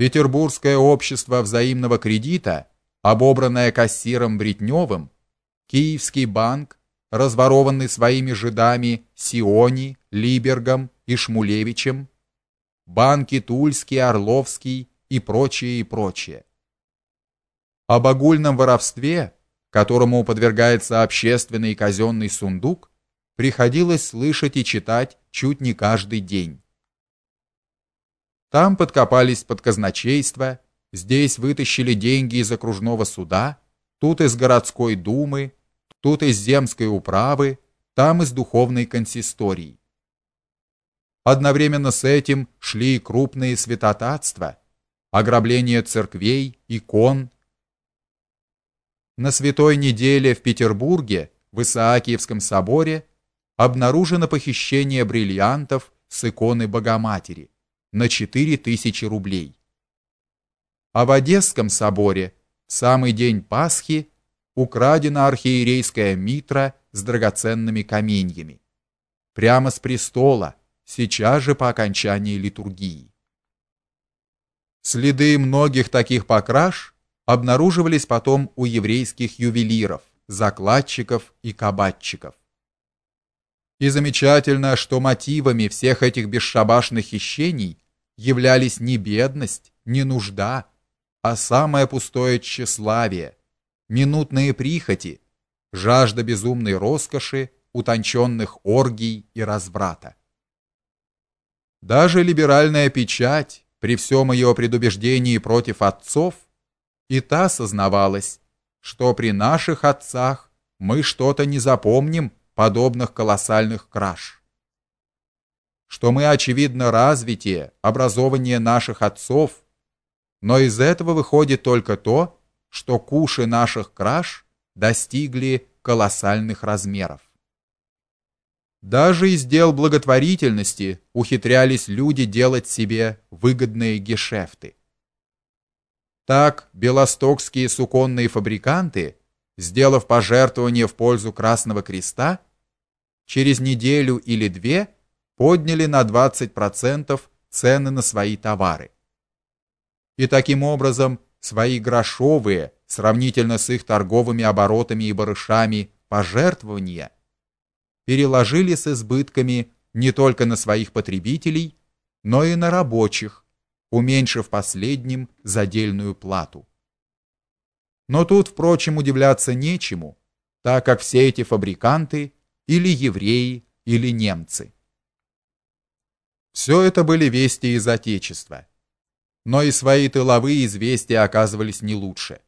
Петербургское общество взаимного кредита, обобранное кассиром Бритневым, Киевский банк, разворованный своими жидами Сиони, Либергом и Шмулевичем, банки Тульский, Орловский и прочее и прочее. Об огульном воровстве, которому подвергается общественный и казенный сундук, приходилось слышать и читать чуть не каждый день. Там подкопались под казначейство, здесь вытащили деньги из окружного суда, тут из городской думы, тут из земской управы, там из духовной консистории. Одновременно с этим шли и крупные святотатства, ограбление церквей, икон. На святой неделе в Петербурге, в Исаакиевском соборе, обнаружено похищение бриллиантов с иконы Богоматери на 4000 рублей. А в Одесском соборе в самый день Пасхи украдена архиерейская митра с драгоценными каменьями. Прямо с престола, сейчас же по окончании литургии. Следы многих таких покраш обнаруживались потом у еврейских ювелиров, закладчиков и кабатчиков. И замечательно, что мотивами всех этих бесшабашных хищений являлись не бедность, не нужда, а самое пустое тщеславие, минутные прихоти, жажда безумной роскоши, утонченных оргий и разврата. Даже либеральная печать, при всем ее предубеждении против отцов, и та сознавалась, что при наших отцах мы что-то не запомним подобных колоссальных краж. Что мы очевидно развитие, образование наших отцов, но из этого выходит только то, что куши наших краж достигли колоссальных размеров. Даже из дел благотворительности ухитрялись люди делать себе выгодные гешефты. Так белостокские суконные фабриканты, сделав пожертвование в пользу Красного Креста, через неделю или две подняли на 20% цены на свои товары. И таким образом свои грошовые, сравнительно с их торговыми оборотами и барышами, пожертвования переложили с избытками не только на своих потребителей, но и на рабочих, уменьшив последним задельную плату. Но тут, впрочем, удивляться нечему, так как все эти фабриканты или евреи, или немцы. Все это были вести из отечества. Но и свои тыловые известия оказывались не лучше.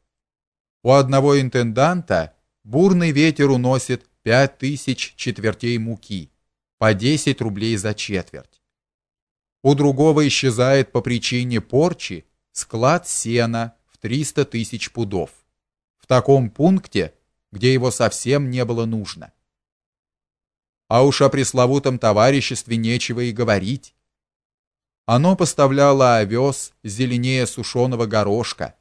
У одного интенданта бурный ветер уносит пять тысяч четвертей муки, по 10 рублей за четверть. У другого исчезает по причине порчи склад сена в 300 тысяч пудов. В таком пункте, где его совсем не было нужно. А уж о пресловутом товариществе нечего и говорить. Оно поставляло овес зеленее сушеного горошка,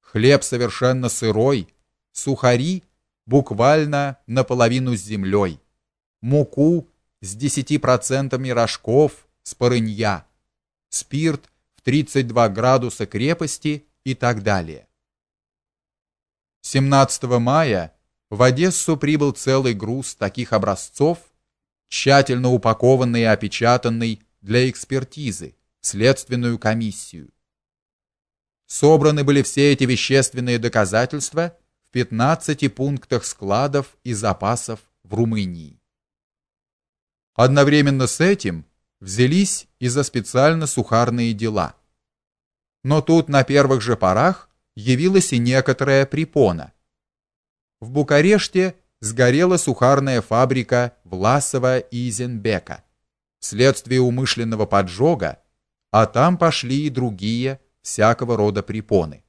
хлеб совершенно сырой, сухари буквально наполовину с землей, муку с 10% рожков с порынья, спирт в 32 градуса крепости и так далее. 17 мая в Одессу прибыл целый груз таких образцов, тщательно упакованный и опечатанный для экспертизы в следственную комиссию. Собраны были все эти вещественные доказательства в 15 пунктах складов и запасов в Румынии. Одновременно с этим взялись и за специально сухарные дела. Но тут на первых же порах явилась и некоторая препона. В Букареште сгорела сухарная фабрика Власова и Изенбека вследствие умышленного поджога, а там пошли и другие всякого рода препоны.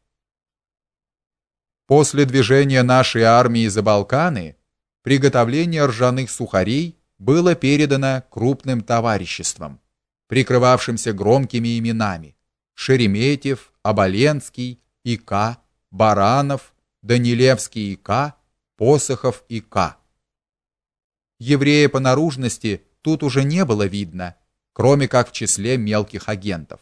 После движения нашей армии за Балканы приготовление ржаных сухарей было передано крупным товариществам, прикрывавшимся громкими именами: Шереметьев, Оболенский, ИК, Баранов, Данилевский ИК, Посохов и К. Еврея по наружности тут уже не было видно, кроме как в числе мелких агентов.